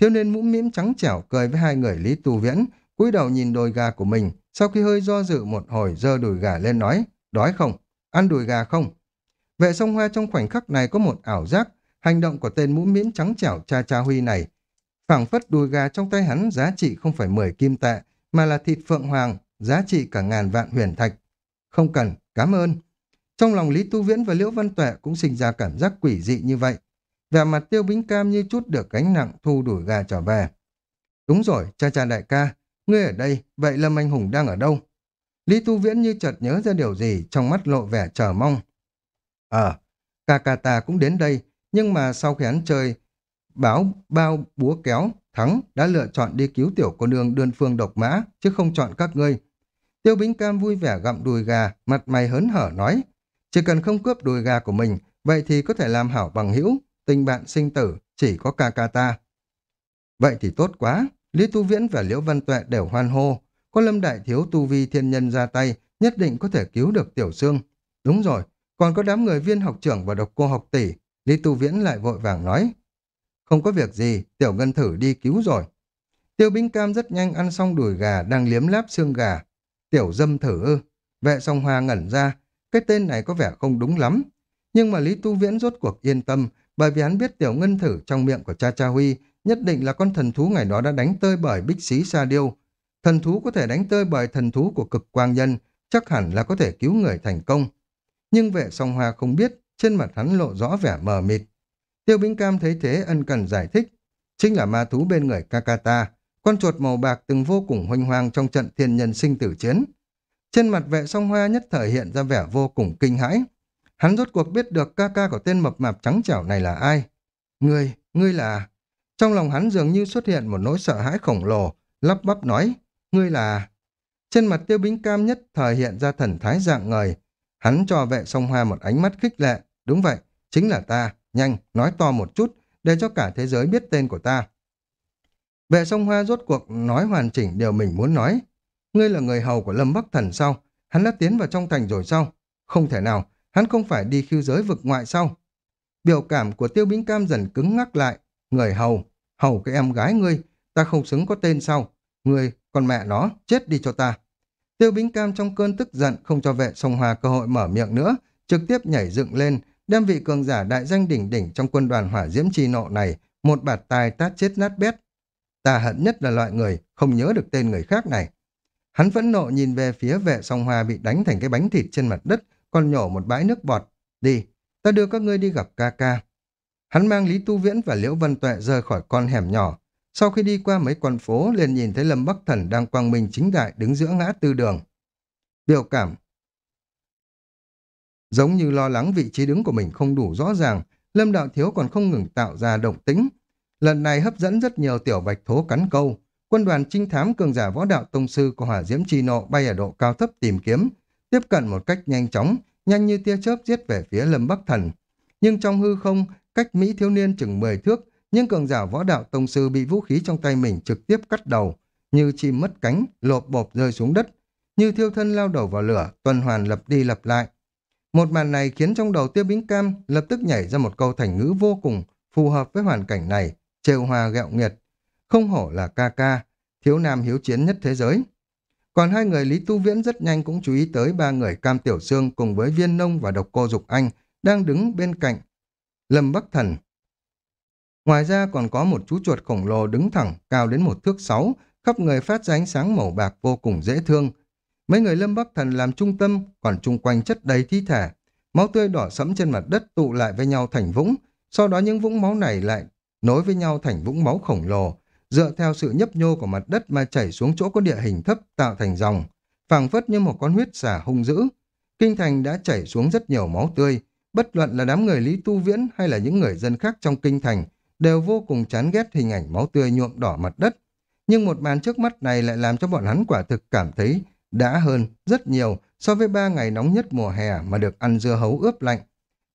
Thiếu niên mũm mĩm trắng trẻo cười với hai người Lý Tu Viễn, cúi đầu nhìn đùi gà của mình. Sau khi hơi do dự một hồi giơ đùi gà lên nói, đói không? Ăn đùi gà không? Vệ sông Hoa trong khoảnh khắc này có một ảo giác, Hành động của tên mũ miễn trắng trẻo cha cha huy này, phảng phất đùi gà trong tay hắn giá trị không phải 10 kim tệ, mà là thịt phượng hoàng, giá trị cả ngàn vạn huyền thạch. Không cần, cảm ơn. Trong lòng Lý Tu Viễn và Liễu Văn Tuệ cũng sinh ra cảm giác quỷ dị như vậy. Vẻ mặt tiêu bính cam như chút được gánh nặng thu đuổi gà trở về. Đúng rồi, cha cha đại ca, ngươi ở đây, vậy Lâm Anh Hùng đang ở đâu? Lý Tu Viễn như chợt nhớ ra điều gì, trong mắt lộ vẻ chờ mong. Ờ, ca ca ta cũng đến đây, nhưng mà sau khi hắn chơi báo bao búa kéo, thắng đã lựa chọn đi cứu tiểu cô nương đơn phương độc mã, chứ không chọn các ngươi. Tiêu Bính Cam vui vẻ gặm đùi gà, mặt mày hớn hở nói, chỉ cần không cướp đùi gà của mình, vậy thì có thể làm hảo bằng hữu, tình bạn sinh tử, chỉ có ca ca ta. Vậy thì tốt quá, Lý Tu Viễn và Liễu Văn Tuệ đều hoan hô, có Lâm Đại Thiếu Tu Vi Thiên Nhân ra tay, nhất định có thể cứu được Tiểu Sương. Đúng rồi, còn có đám người viên học trưởng và độc cô học tỷ, Lý Tu Viễn lại vội vàng nói. Không có việc gì, Tiểu Ngân thử đi cứu rồi. Tiêu Bính Cam rất nhanh ăn xong đùi gà đang liếm láp xương gà. Tiểu dâm thử ư. Vệ song hoa ngẩn ra. Cái tên này có vẻ không đúng lắm. Nhưng mà Lý Tu Viễn rốt cuộc yên tâm bởi vì hắn biết Tiểu Ngân thử trong miệng của cha cha Huy nhất định là con thần thú ngày đó đã đánh tơi bởi bích xí sa điêu. Thần thú có thể đánh tơi bởi thần thú của cực quang nhân chắc hẳn là có thể cứu người thành công. Nhưng vệ song hoa không biết trên mặt hắn lộ rõ vẻ mờ mịt. Tiêu Bính Cam thấy thế ân cần giải thích, chính là ma thú bên người Kakata, con chuột màu bạc từng vô cùng hoành hoang trong trận thiên nhân sinh tử chiến. Trên mặt vệ song hoa nhất thời hiện ra vẻ vô cùng kinh hãi. Hắn rốt cuộc biết được ca ca của tên mập mạp trắng trẻo này là ai. Ngươi, ngươi là... Trong lòng hắn dường như xuất hiện một nỗi sợ hãi khổng lồ, lắp bắp nói, ngươi là... Trên mặt tiêu bính cam nhất thời hiện ra thần thái dạng ngời. Hắn cho vệ song hoa một ánh mắt khích lệ. Đúng vậy, chính là ta. Nhanh, nói to một chút, để cho cả thế giới biết tên của ta. Vệ song hoa rốt cuộc nói hoàn chỉnh điều mình muốn nói. Ngươi là người hầu của Lâm Bắc Thần sao? Hắn đã tiến vào trong thành rồi sao? Không thể nào, hắn không phải đi khiêu giới vực ngoại sao? Biểu cảm của tiêu bính cam dần cứng ngắc lại. Người hầu, hầu cái em gái ngươi, ta không xứng có tên sau Ngươi, con mẹ nó, chết đi cho ta. Tiêu bính cam trong cơn tức giận không cho vệ sông hòa cơ hội mở miệng nữa, trực tiếp nhảy dựng lên, đem vị cường giả đại danh đỉnh đỉnh trong quân đoàn hỏa diễm chi nộ này, một bạt tai tát chết nát bét. Ta hận nhất là loại người không nhớ được tên người khác này. Hắn vẫn nộ nhìn về phía vệ song hoa bị đánh thành cái bánh thịt trên mặt đất, còn nhổ một bãi nước bọt. Đi, ta đưa các ngươi đi gặp ca ca. Hắn mang Lý Tu Viễn và Liễu Vân Tuệ rời khỏi con hẻm nhỏ. Sau khi đi qua mấy con phố, liền nhìn thấy Lâm Bắc Thần đang quang minh chính đại đứng giữa ngã tư đường. Biểu cảm Giống như lo lắng vị trí đứng của mình không đủ rõ ràng, Lâm Đạo Thiếu còn không ngừng tạo ra động tĩnh. Lần này hấp dẫn rất nhiều tiểu bạch thố cắn câu. Quân đoàn trinh thám cường giả võ đạo tông sư của hỏa diễm chi nộ bay ở độ cao thấp tìm kiếm, tiếp cận một cách nhanh chóng, nhanh như tia chớp giết về phía Lâm Bắc Thần. Nhưng trong hư không, cách Mỹ thiếu niên chừng 10 thước, nhưng cường giả võ đạo tông sư bị vũ khí trong tay mình trực tiếp cắt đầu, như chim mất cánh, lộp bộp rơi xuống đất, như thiêu thân lao đầu vào lửa, tuần hoàn lập đi lập lại. Một màn này khiến trong đầu tiêu bính cam lập tức nhảy ra một câu thành ngữ vô cùng phù hợp với hoàn cảnh này, trêu hòa gẹo nghiệt. Không hổ là ca ca, thiếu nam hiếu chiến nhất thế giới. Còn hai người Lý Tu Viễn rất nhanh cũng chú ý tới ba người Cam Tiểu Sương cùng với Viên Nông và Độc Cô Dục Anh đang đứng bên cạnh Lâm Bắc Thần. Ngoài ra còn có một chú chuột khổng lồ đứng thẳng, cao đến một thước sáu, khắp người phát ra ánh sáng màu bạc vô cùng dễ thương. Mấy người Lâm Bắc Thần làm trung tâm, còn chung quanh chất đầy thi thể. Máu tươi đỏ sẫm trên mặt đất tụ lại với nhau thành vũng, sau đó những vũng máu này lại nối với nhau thành vũng máu khổng lồ, dựa theo sự nhấp nhô của mặt đất mà chảy xuống chỗ có địa hình thấp tạo thành dòng, phảng phất như một con huyết xà hung dữ. Kinh thành đã chảy xuống rất nhiều máu tươi, bất luận là đám người Lý Tu Viễn hay là những người dân khác trong kinh thành, đều vô cùng chán ghét hình ảnh máu tươi nhuộm đỏ mặt đất. Nhưng một màn trước mắt này lại làm cho bọn hắn quả thực cảm thấy đã hơn rất nhiều so với ba ngày nóng nhất mùa hè mà được ăn dưa hấu ướp lạnh.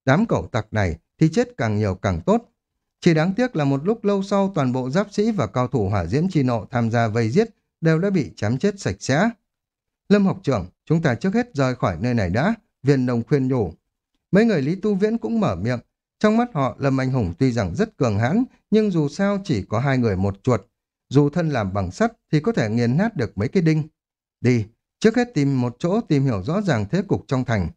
Đám cẩu tặc này thì chết càng nhiều càng tốt. Chỉ đáng tiếc là một lúc lâu sau toàn bộ giáp sĩ và cao thủ hỏa diễm chi nộ tham gia vây giết đều đã bị chém chết sạch sẽ. Lâm học trưởng, chúng ta trước hết rời khỏi nơi này đã, viên đồng khuyên nhủ. Mấy người Lý Tu Viễn cũng mở miệng. Trong mắt họ, Lâm Anh Hùng tuy rằng rất cường hãn, nhưng dù sao chỉ có hai người một chuột. Dù thân làm bằng sắt thì có thể nghiền nát được mấy cái đinh. Đi, trước hết tìm một chỗ tìm hiểu rõ ràng thế cục trong thành.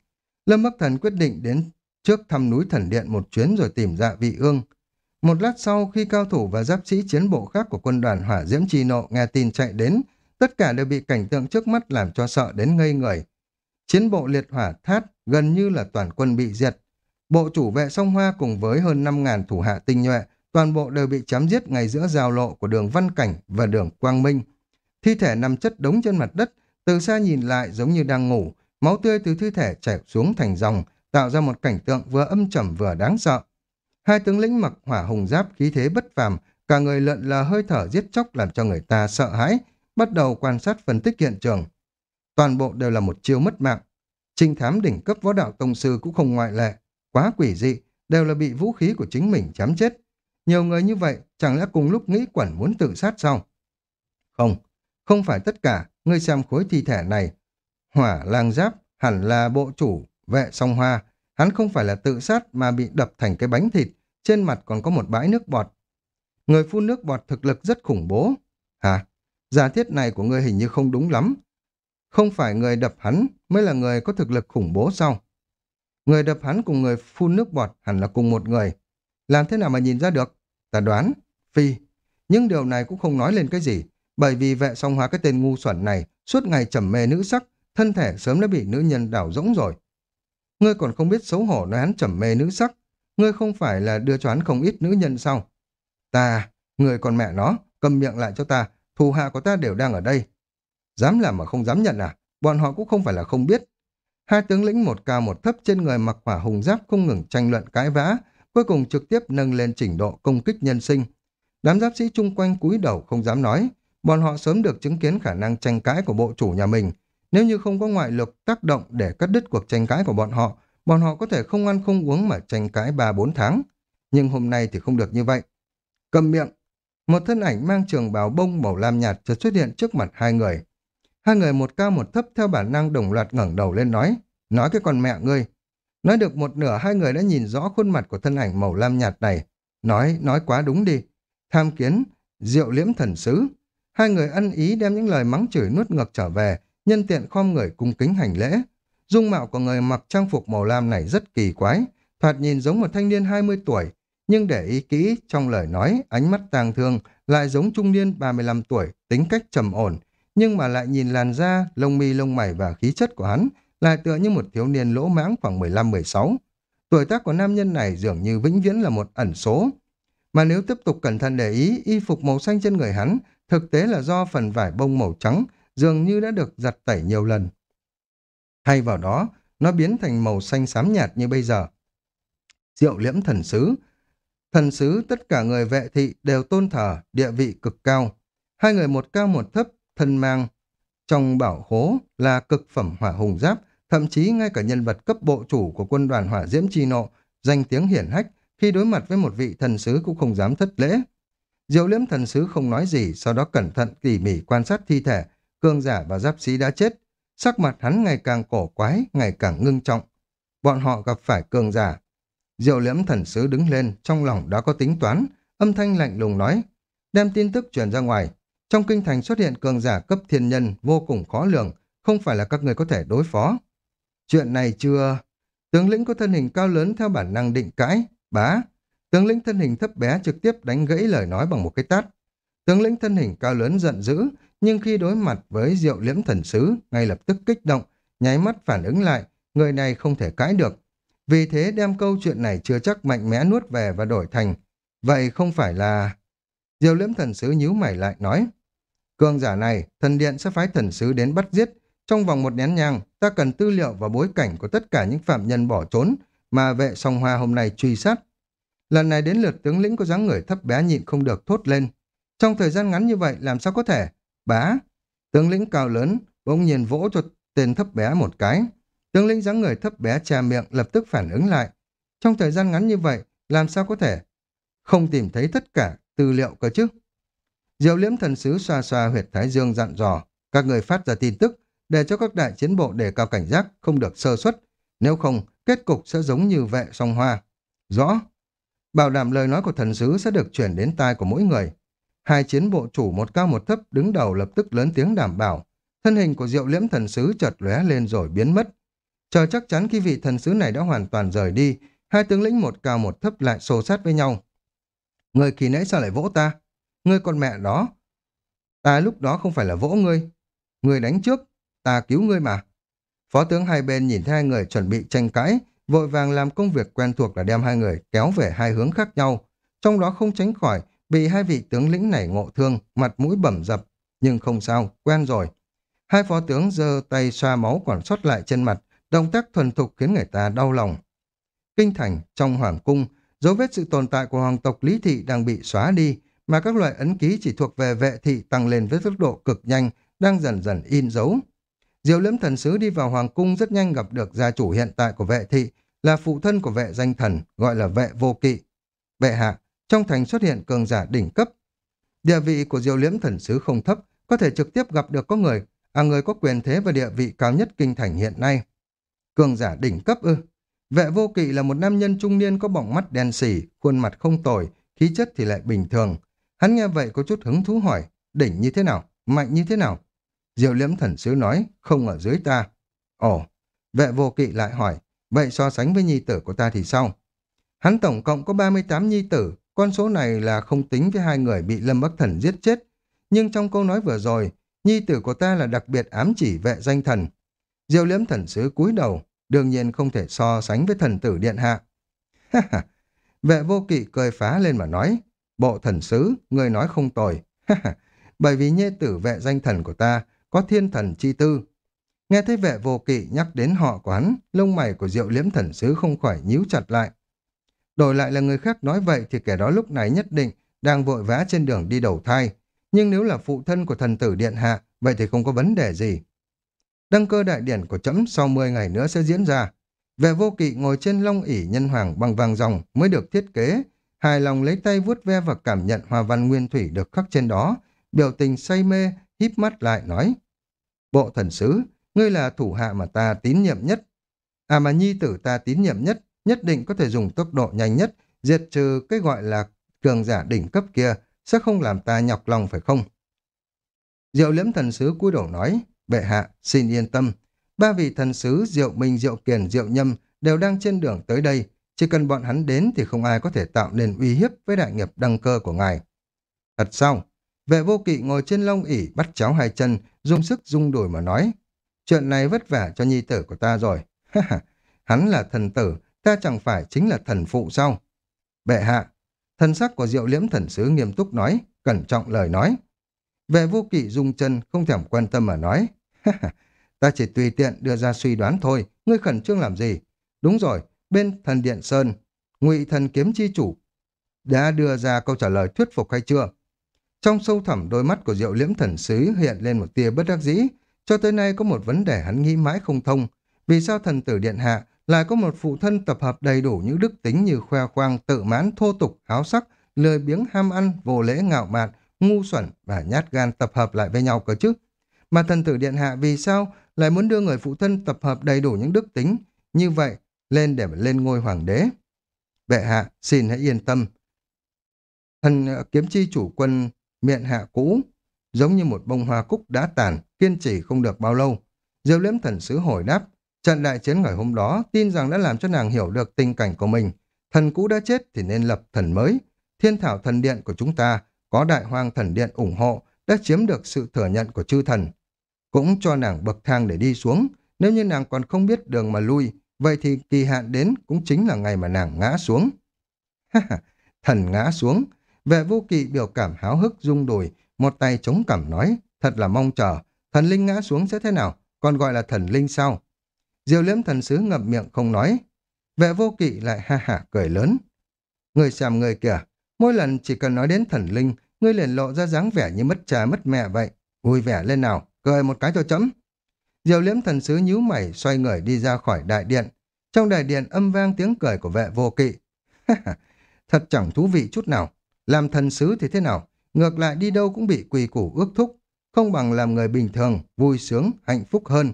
Lâm Bắc Thần quyết định đến trước thăm núi thần điện một chuyến rồi tìm dạ vị ương. Một lát sau khi cao thủ và giáp sĩ chiến bộ khác của quân đoàn hỏa diễm chi nộ nghe tin chạy đến, tất cả đều bị cảnh tượng trước mắt làm cho sợ đến ngây người. Chiến bộ liệt hỏa thát gần như là toàn quân bị diệt. Bộ chủ vệ sông Hoa cùng với hơn 5.000 thủ hạ tinh nhuệ, toàn bộ đều bị chém giết ngay giữa giao lộ của đường Văn Cảnh và đường Quang Minh. Thi thể nằm chất đống trên mặt đất, từ xa nhìn lại giống như đang ngủ, máu tươi từ thi thể chảy xuống thành dòng, tạo ra một cảnh tượng vừa âm trầm vừa đáng sợ. Hai tướng lĩnh mặc hỏa hùng giáp khí thế bất phàm, cả người lợn là hơi thở giết chóc làm cho người ta sợ hãi, bắt đầu quan sát phân tích hiện trường. Toàn bộ đều là một chiêu mất mạng. Trinh thám đỉnh cấp võ đạo tông sư cũng không ngoại lệ. Quá quỷ dị, đều là bị vũ khí của chính mình chém chết. Nhiều người như vậy, chẳng lẽ cùng lúc nghĩ quẩn muốn tự sát sao? Không, không phải tất cả, ngươi xem khối thi thể này. Hỏa lang giáp hẳn là bộ chủ, vệ song hoa. Hắn không phải là tự sát mà bị đập thành cái bánh thịt, trên mặt còn có một bãi nước bọt. Người phun nước bọt thực lực rất khủng bố. Hả? Giả thiết này của ngươi hình như không đúng lắm. Không phải người đập hắn mới là người có thực lực khủng bố sao? Người đập hắn cùng người phun nước bọt hẳn là cùng một người. Làm thế nào mà nhìn ra được? Ta đoán, phi. Nhưng điều này cũng không nói lên cái gì, bởi vì vệ song hóa cái tên ngu xuẩn này suốt ngày trầm mê nữ sắc, thân thể sớm đã bị nữ nhân đảo rỗng rồi. Ngươi còn không biết xấu hổ nói hắn trầm mê nữ sắc, ngươi không phải là đưa cho hắn không ít nữ nhân sao? Ta, người còn mẹ nó, cầm miệng lại cho ta, thù hạ của ta đều đang ở đây. Dám làm mà không dám nhận à? Bọn họ cũng không phải là không biết. Hai tướng lĩnh một cao một thấp trên người mặc hỏa hùng giáp không ngừng tranh luận cãi vã, cuối cùng trực tiếp nâng lên trình độ công kích nhân sinh. Đám giáp sĩ chung quanh cúi đầu không dám nói, bọn họ sớm được chứng kiến khả năng tranh cãi của bộ chủ nhà mình. Nếu như không có ngoại lực tác động để cắt đứt cuộc tranh cãi của bọn họ, bọn họ có thể không ăn không uống mà tranh cãi 3-4 tháng. Nhưng hôm nay thì không được như vậy. Cầm miệng, một thân ảnh mang trường bào bông màu lam nhạt chợt xuất hiện trước mặt hai người. Hai người một cao một thấp theo bản năng đồng loạt ngẩng đầu lên nói, nói cái con mẹ ngươi. Nói được một nửa hai người đã nhìn rõ khuôn mặt của thân ảnh màu lam nhạt này. Nói, nói quá đúng đi. Tham kiến, diệu liễm thần sứ. Hai người ăn ý đem những lời mắng chửi nuốt ngược trở về, nhân tiện khom người cung kính hành lễ. Dung mạo của người mặc trang phục màu lam này rất kỳ quái, thoạt nhìn giống một thanh niên 20 tuổi, nhưng để ý kỹ trong lời nói, ánh mắt tang thương lại giống trung niên 35 tuổi, tính cách trầm ổn, nhưng mà lại nhìn làn da, lông mi lông mày và khí chất của hắn lại tựa như một thiếu niên lỗ mãng khoảng 15-16. Tuổi tác của nam nhân này dường như vĩnh viễn là một ẩn số. Mà nếu tiếp tục cẩn thận để ý, y phục màu xanh trên người hắn thực tế là do phần vải bông màu trắng dường như đã được giặt tẩy nhiều lần. Thay vào đó, nó biến thành màu xanh xám nhạt như bây giờ. Diệu liễm thần sứ. Thần sứ tất cả người vệ thị đều tôn thờ, địa vị cực cao. Hai người một cao một thấp, thân mang. Trong bảo hố là cực phẩm hỏa hùng giáp, thậm chí ngay cả nhân vật cấp bộ chủ của quân đoàn hỏa diễm chi nộ, danh tiếng hiển hách, khi đối mặt với một vị thần sứ cũng không dám thất lễ. Diệu liễm thần sứ không nói gì, sau đó cẩn thận tỉ mỉ quan sát thi thể, cương giả và giáp sĩ đã chết. Sắc mặt hắn ngày càng cổ quái, ngày càng ngưng trọng. Bọn họ gặp phải cường giả. Diệu liễm thần sứ đứng lên, trong lòng đã có tính toán, âm thanh lạnh lùng nói, đem tin tức truyền ra ngoài. Trong kinh thành xuất hiện cường giả cấp thiên nhân vô cùng khó lường, không phải là các người có thể đối phó. Chuyện này chưa... Tướng lĩnh có thân hình cao lớn theo bản năng định cãi, bá. Tướng lĩnh thân hình thấp bé trực tiếp đánh gãy lời nói bằng một cái tát. Tướng lĩnh thân hình cao lớn giận dữ, nhưng khi đối mặt với diệu liễm thần sứ, ngay lập tức kích động, nháy mắt phản ứng lại, người này không thể cãi được. Vì thế đem câu chuyện này chưa chắc mạnh mẽ nuốt về và đổi thành. Vậy không phải là... Diệu liễm thần sứ nhíu mày lại nói. Cường giả này, thần điện sẽ phái thần sứ đến bắt giết. Trong vòng một nén nhang, ta cần tư liệu và bối cảnh của tất cả những phạm nhân bỏ trốn mà vệ song hoa hôm nay truy sát. Lần này đến lượt tướng lĩnh có dáng người thấp bé nhịn không được thốt lên. Trong thời gian ngắn như vậy làm sao có thể? Bá! Tướng lĩnh cao lớn bỗng nhiên vỗ cho tên thấp bé một cái. Tướng lĩnh dáng người thấp bé che miệng lập tức phản ứng lại. Trong thời gian ngắn như vậy làm sao có thể? Không tìm thấy tất cả tư liệu cơ chứ? Diệu liễm thần sứ xoa xoa huyệt thái dương dặn dò, các người phát ra tin tức, để cho các đại chiến bộ đề cao cảnh giác, không được sơ suất. Nếu không, kết cục sẽ giống như vệ song hoa. Rõ. Bảo đảm lời nói của thần sứ sẽ được chuyển đến tai của mỗi người. Hai chiến bộ chủ một cao một thấp đứng đầu lập tức lớn tiếng đảm bảo. Thân hình của diệu liễm thần sứ chợt lóe lên rồi biến mất. Chờ chắc chắn khi vị thần sứ này đã hoàn toàn rời đi, hai tướng lĩnh một cao một thấp lại xô sát với nhau. Người kỳ nãy sao lại vỗ ta? Ngươi con mẹ đó. Ta lúc đó không phải là vỗ ngươi. Ngươi đánh trước, ta cứu ngươi mà. Phó tướng hai bên nhìn thấy hai người chuẩn bị tranh cãi, vội vàng làm công việc quen thuộc là đem hai người kéo về hai hướng khác nhau. Trong đó không tránh khỏi, bị hai vị tướng lĩnh này ngộ thương, mặt mũi bẩm dập. Nhưng không sao, quen rồi. Hai phó tướng giơ tay xoa máu còn sót lại trên mặt, động tác thuần thục khiến người ta đau lòng. Kinh thành, trong hoàng cung, dấu vết sự tồn tại của hoàng tộc Lý Thị đang bị xóa đi, mà các loại ấn ký chỉ thuộc về vệ thị tăng lên với tốc độ cực nhanh, đang dần dần in dấu. Diệu liễm thần sứ đi vào hoàng cung rất nhanh gặp được gia chủ hiện tại của vệ thị, là phụ thân của vệ danh thần, gọi là vệ vô kỵ. Vệ hạ, trong thành xuất hiện cường giả đỉnh cấp. Địa vị của diệu liễm thần sứ không thấp, có thể trực tiếp gặp được có người, à người có quyền thế và địa vị cao nhất kinh thành hiện nay. Cường giả đỉnh cấp ư. Vệ vô kỵ là một nam nhân trung niên có bọng mắt đen xỉ, khuôn mặt không tồi, khí chất thì lại bình thường. Hắn nghe vậy có chút hứng thú hỏi, đỉnh như thế nào, mạnh như thế nào? Diệu liễm thần sứ nói, không ở dưới ta. Ồ, vệ vô kỵ lại hỏi, vậy so sánh với nhi tử của ta thì sao? Hắn tổng cộng có 38 nhi tử, con số này là không tính với hai người bị Lâm Bắc Thần giết chết. Nhưng trong câu nói vừa rồi, nhi tử của ta là đặc biệt ám chỉ vệ danh thần. Diệu liễm thần sứ cúi đầu, đương nhiên không thể so sánh với thần tử điện hạ. ha ha vệ vô kỵ cười phá lên mà nói, bộ thần sứ, người nói không tồi. Bởi vì nhê tử vệ danh thần của ta có thiên thần chi tư. Nghe thấy vệ vô kỵ nhắc đến họ quán lông mày của diệu liễm thần sứ không khỏi nhíu chặt lại. Đổi lại là người khác nói vậy thì kẻ đó lúc này nhất định đang vội vã trên đường đi đầu thai. nhưng nếu là phụ thân của thần tử Điện Hạ, vậy thì không có vấn đề gì. Đăng cơ đại điển của chấm sau 10 ngày nữa sẽ diễn ra. Vệ vô kỵ ngồi trên long ỷ nhân hoàng bằng vàng dòng mới được thiết kế, hài lòng lấy tay vuốt ve và cảm nhận hoa văn nguyên thủy được khắc trên đó, biểu tình say mê, híp mắt lại nói. Bộ thần sứ, ngươi là thủ hạ mà ta tín nhiệm nhất. À mà nhi tử ta tín nhiệm nhất, nhất định có thể dùng tốc độ nhanh nhất, diệt trừ cái gọi là cường giả đỉnh cấp kia, sẽ không làm ta nhọc lòng phải không? Diệu liễm thần sứ cúi đầu nói, bệ hạ, xin yên tâm. Ba vị thần sứ Diệu Minh, Diệu Kiền, Diệu Nhâm đều đang trên đường tới đây. Chỉ cần bọn hắn đến thì không ai có thể tạo nên uy hiếp với đại nghiệp đăng cơ của ngài. Thật sao? Vệ vô kỵ ngồi trên lông ỉ bắt cháu hai chân, dùng sức rung đùi mà nói. Chuyện này vất vả cho nhi tử của ta rồi. [laughs] hắn là thần tử, ta chẳng phải chính là thần phụ sao? Bệ hạ, thần sắc của diệu liễm thần sứ nghiêm túc nói, cẩn trọng lời nói. Vệ vô kỵ dung chân không thèm quan tâm mà nói. ta chỉ tùy tiện đưa ra suy đoán thôi, ngươi khẩn trương làm gì? Đúng rồi, bên thần điện Sơn, ngụy thần kiếm chi chủ đã đưa ra câu trả lời thuyết phục hay chưa? Trong sâu thẳm đôi mắt của diệu liễm thần sứ hiện lên một tia bất đắc dĩ. Cho tới nay có một vấn đề hắn nghĩ mãi không thông. Vì sao thần tử điện hạ lại có một phụ thân tập hợp đầy đủ những đức tính như khoe khoang, tự mãn, thô tục, háo sắc, lười biếng ham ăn, vô lễ ngạo mạn, ngu xuẩn và nhát gan tập hợp lại với nhau cơ chứ? Mà thần tử điện hạ vì sao lại muốn đưa người phụ thân tập hợp đầy đủ những đức tính như vậy lên để mà lên ngôi hoàng đế? Bệ hạ, xin hãy yên tâm. Thần ờ, kiếm chi chủ quân miệng hạ cũ, giống như một bông hoa cúc đã tàn, kiên trì không được bao lâu. Diêu liễm thần sứ hồi đáp, trận đại chiến ngày hôm đó tin rằng đã làm cho nàng hiểu được tình cảnh của mình. Thần cũ đã chết thì nên lập thần mới. Thiên thảo thần điện của chúng ta có đại hoang thần điện ủng hộ đã chiếm được sự thừa nhận của chư thần. Cũng cho nàng bậc thang để đi xuống. Nếu như nàng còn không biết đường mà lui, vậy thì kỳ hạn đến cũng chính là ngày mà nàng ngã xuống. thần ngã xuống, Vệ vô kỵ biểu cảm háo hức rung đùi, một tay chống cằm nói, thật là mong chờ, thần linh ngã xuống sẽ thế nào, còn gọi là thần linh sao? diều liễm thần sứ ngậm miệng không nói. Vệ vô kỵ lại ha hả cười lớn. Người xem người kìa, mỗi lần chỉ cần nói đến thần linh, ngươi liền lộ ra dáng vẻ như mất cha mất mẹ vậy. Vui vẻ lên nào, cười một cái cho chấm. Diệu liễm thần sứ nhíu mày xoay người đi ra khỏi đại điện. Trong đại điện âm vang tiếng cười của vệ vô kỵ. Thật chẳng thú vị chút nào. Làm thần sứ thì thế nào? Ngược lại đi đâu cũng bị quỳ củ ước thúc, không bằng làm người bình thường, vui sướng, hạnh phúc hơn.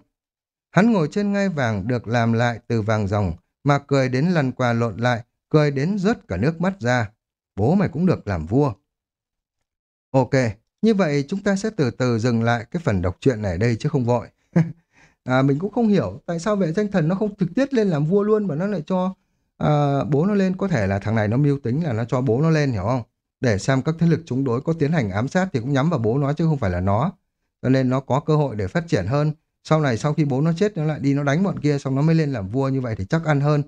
Hắn ngồi trên ngai vàng được làm lại từ vàng ròng, mà cười đến lăn qua lộn lại, cười đến rớt cả nước mắt ra. Bố mày cũng được làm vua. Ok, như vậy chúng ta sẽ từ từ dừng lại cái phần đọc truyện này đây chứ không vội à, mình cũng không hiểu tại sao vệ danh thần nó không trực tiếp lên làm vua luôn mà nó lại cho à, bố nó lên. Có thể là thằng này nó mưu tính là nó cho bố nó lên hiểu không? để xem các thế lực chống đối có tiến hành ám sát thì cũng nhắm vào bố nó chứ không phải là nó. Cho nên nó có cơ hội để phát triển hơn. Sau này sau khi bố nó chết nó lại đi nó đánh bọn kia xong nó mới lên làm vua như vậy thì chắc ăn hơn.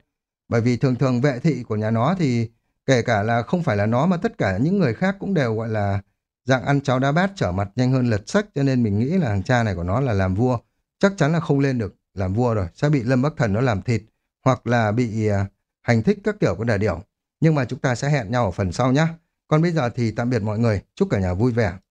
Bởi vì thường thường vệ thị của nhà nó thì kể cả là không phải là nó mà tất cả những người khác cũng đều gọi là dạng ăn cháo đá bát trở mặt nhanh hơn lật sách cho nên mình nghĩ là thằng cha này của nó là làm vua. Chắc chắn là không lên được làm vua rồi, sẽ bị Lâm Bắc Thần nó làm thịt hoặc là bị à, hành thích các kiểu của đà điểu. Nhưng mà chúng ta sẽ hẹn nhau ở phần sau nhé. Còn bây giờ thì tạm biệt mọi người, chúc cả nhà vui vẻ.